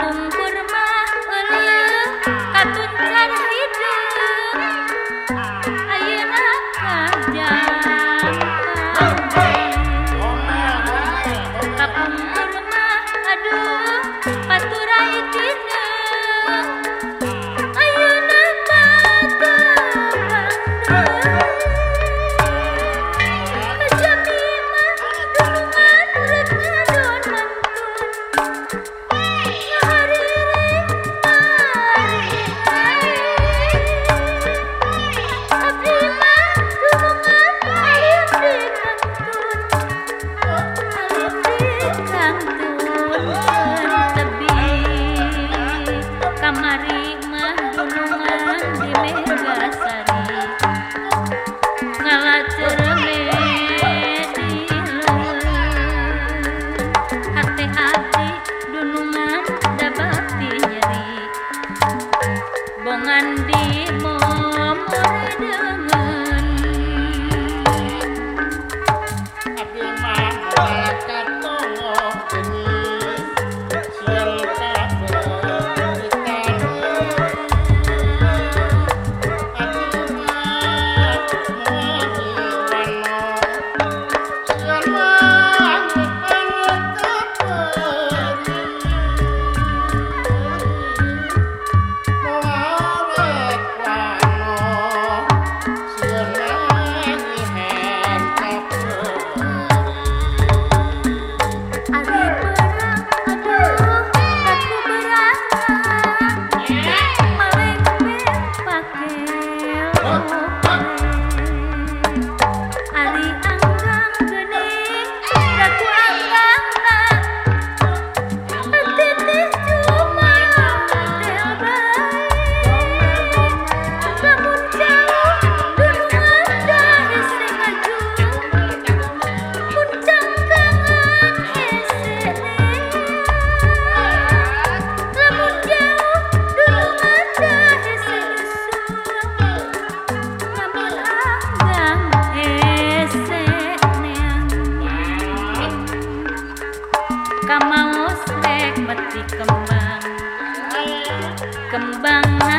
Boom, boom. mandi kamaos lek mati kembang kembang